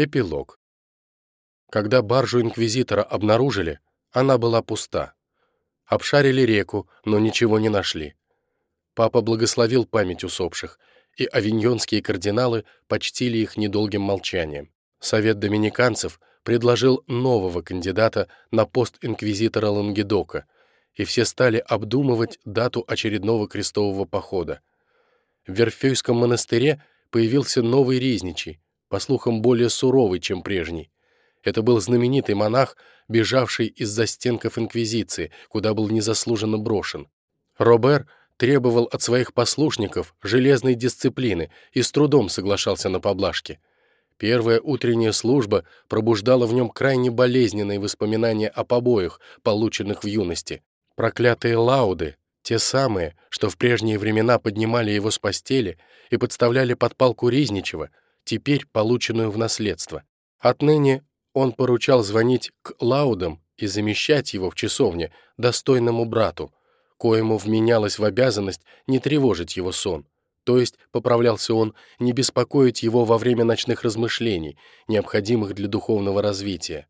Эпилог. Когда баржу инквизитора обнаружили, она была пуста. Обшарили реку, но ничего не нашли. Папа благословил память усопших, и авиньонские кардиналы почтили их недолгим молчанием. Совет доминиканцев предложил нового кандидата на пост инквизитора Лангедока, и все стали обдумывать дату очередного крестового похода. В Верфейском монастыре появился новый Ризничий, по слухам, более суровый, чем прежний. Это был знаменитый монах, бежавший из застенков Инквизиции, куда был незаслуженно брошен. Робер требовал от своих послушников железной дисциплины и с трудом соглашался на поблажки. Первая утренняя служба пробуждала в нем крайне болезненные воспоминания о побоях, полученных в юности. Проклятые лауды, те самые, что в прежние времена поднимали его с постели и подставляли под палку Ризничева, теперь полученную в наследство. Отныне он поручал звонить к Лаудам и замещать его в часовне достойному брату, коему вменялось в обязанность не тревожить его сон, то есть, поправлялся он, не беспокоить его во время ночных размышлений, необходимых для духовного развития.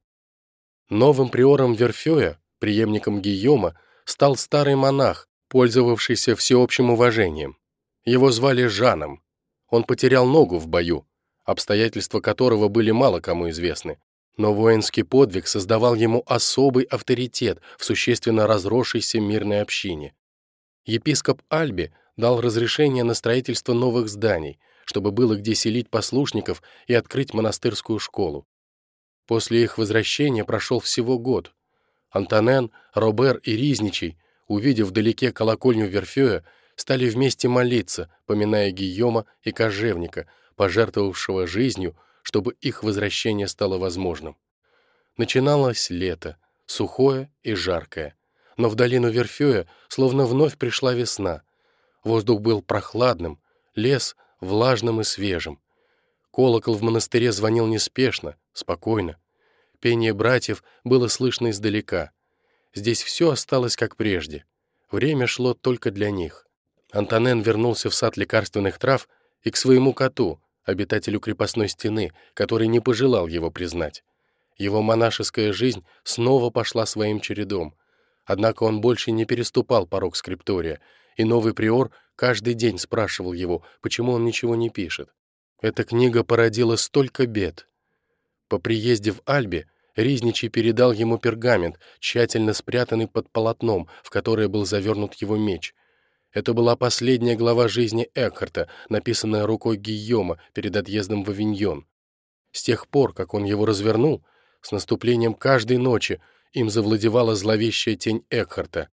Новым приором Верфея, преемником Гийома, стал старый монах, пользовавшийся всеобщим уважением. Его звали Жаном. Он потерял ногу в бою, обстоятельства которого были мало кому известны. Но воинский подвиг создавал ему особый авторитет в существенно разросшейся мирной общине. Епископ Альби дал разрешение на строительство новых зданий, чтобы было где селить послушников и открыть монастырскую школу. После их возвращения прошел всего год. Антонен, Робер и Ризничий, увидев вдалеке колокольню Верфея, стали вместе молиться, поминая Гийома и Кожевника, пожертвовавшего жизнью, чтобы их возвращение стало возможным. Начиналось лето, сухое и жаркое, но в долину Верфея словно вновь пришла весна. Воздух был прохладным, лес — влажным и свежим. Колокол в монастыре звонил неспешно, спокойно. Пение братьев было слышно издалека. Здесь все осталось как прежде. Время шло только для них. Антонен вернулся в сад лекарственных трав и к своему коту, обитателю крепостной стены, который не пожелал его признать. Его монашеская жизнь снова пошла своим чередом. Однако он больше не переступал порог скриптория, и новый приор каждый день спрашивал его, почему он ничего не пишет. Эта книга породила столько бед. По приезде в Альбе Ризничий передал ему пергамент, тщательно спрятанный под полотном, в которое был завернут его меч — это была последняя глава жизни Экхарта, написанная рукой Гийома перед отъездом в Авиньон. С тех пор, как он его развернул, с наступлением каждой ночи им завладевала зловещая тень Экхарта.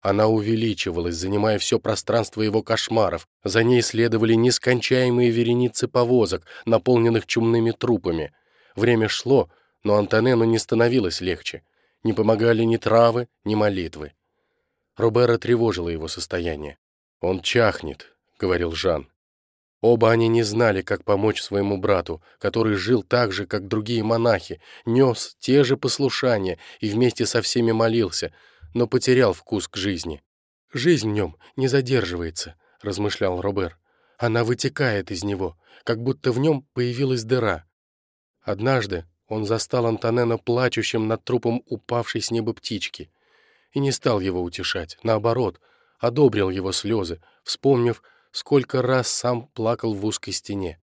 Она увеличивалась, занимая все пространство его кошмаров. За ней следовали нескончаемые вереницы повозок, наполненных чумными трупами. Время шло, но Антонену не становилось легче. Не помогали ни травы, ни молитвы. Робера тревожило его состояние. «Он чахнет», — говорил Жан. Оба они не знали, как помочь своему брату, который жил так же, как другие монахи, нес те же послушания и вместе со всеми молился, но потерял вкус к жизни. «Жизнь в нем не задерживается», — размышлял Робер. «Она вытекает из него, как будто в нем появилась дыра». Однажды он застал Антонена плачущим над трупом упавшей с неба птички и не стал его утешать, наоборот, одобрил его слезы, вспомнив, сколько раз сам плакал в узкой стене.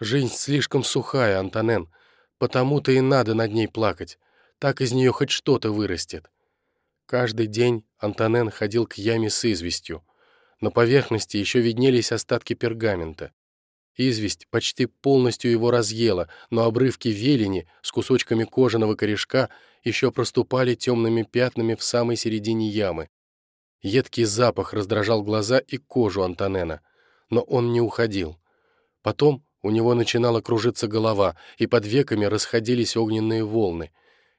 «Жизнь слишком сухая, Антонен, потому-то и надо над ней плакать, так из нее хоть что-то вырастет». Каждый день Антонен ходил к яме с известью. На поверхности еще виднелись остатки пергамента. Известь почти полностью его разъела, но обрывки велени с кусочками кожаного корешка еще проступали темными пятнами в самой середине ямы. Едкий запах раздражал глаза и кожу Антонена, но он не уходил. Потом у него начинала кружиться голова, и под веками расходились огненные волны.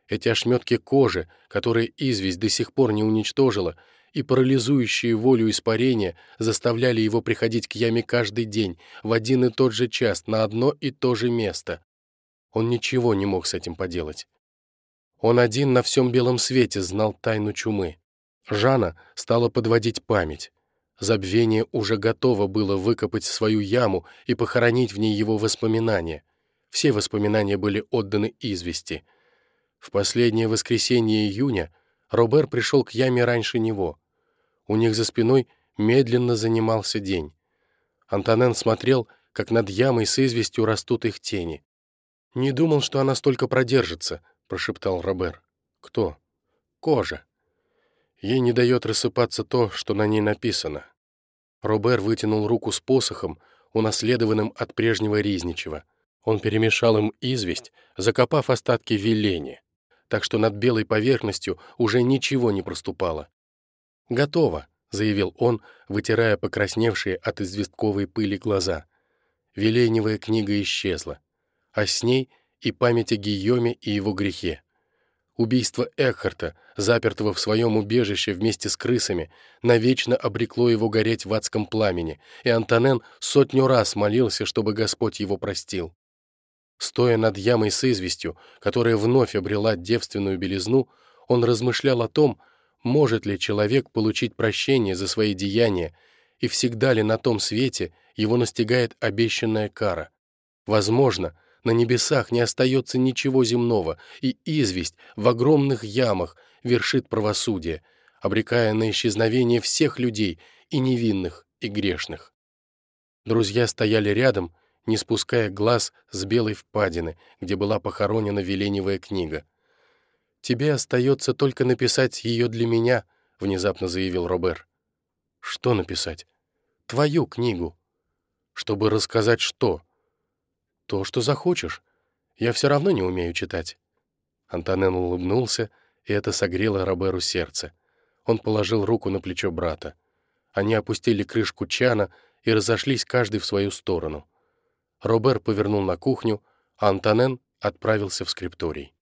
Эти ошметки кожи, которые известь до сих пор не уничтожила, и парализующие волю испарения заставляли его приходить к яме каждый день, в один и тот же час, на одно и то же место. Он ничего не мог с этим поделать. Он один на всем белом свете знал тайну чумы. Жана стала подводить память. Забвение уже готово было выкопать свою яму и похоронить в ней его воспоминания. Все воспоминания были отданы извести. В последнее воскресенье июня Робер пришел к яме раньше него. У них за спиной медленно занимался день. Антонен смотрел, как над ямой с известью растут их тени. «Не думал, что она столько продержится», — прошептал Робер. «Кто?» «Кожа. Ей не дает рассыпаться то, что на ней написано». Робер вытянул руку с посохом, унаследованным от прежнего Ризничева. Он перемешал им известь, закопав остатки веления, так что над белой поверхностью уже ничего не проступало. «Готово», — заявил он, вытирая покрасневшие от известковой пыли глаза. Веленевая книга исчезла, а с ней и память о Гийоме и его грехе. Убийство Экхарта, запертого в своем убежище вместе с крысами, навечно обрекло его гореть в адском пламени, и Антонен сотню раз молился, чтобы Господь его простил. Стоя над ямой с известью, которая вновь обрела девственную белизну, он размышлял о том, может ли человек получить прощение за свои деяния, и всегда ли на том свете его настигает обещанная кара. Возможно, на небесах не остается ничего земного, и известь в огромных ямах вершит правосудие, обрекая на исчезновение всех людей, и невинных, и грешных. Друзья стояли рядом не спуская глаз с белой впадины, где была похоронена Веленевая книга. «Тебе остается только написать ее для меня», — внезапно заявил Робер. «Что написать?» «Твою книгу». «Чтобы рассказать что?» «То, что захочешь. Я все равно не умею читать». Антонен улыбнулся, и это согрело Роберу сердце. Он положил руку на плечо брата. Они опустили крышку чана и разошлись каждый в свою сторону. Робер повернул на кухню, а Антонен отправился в скрипторий.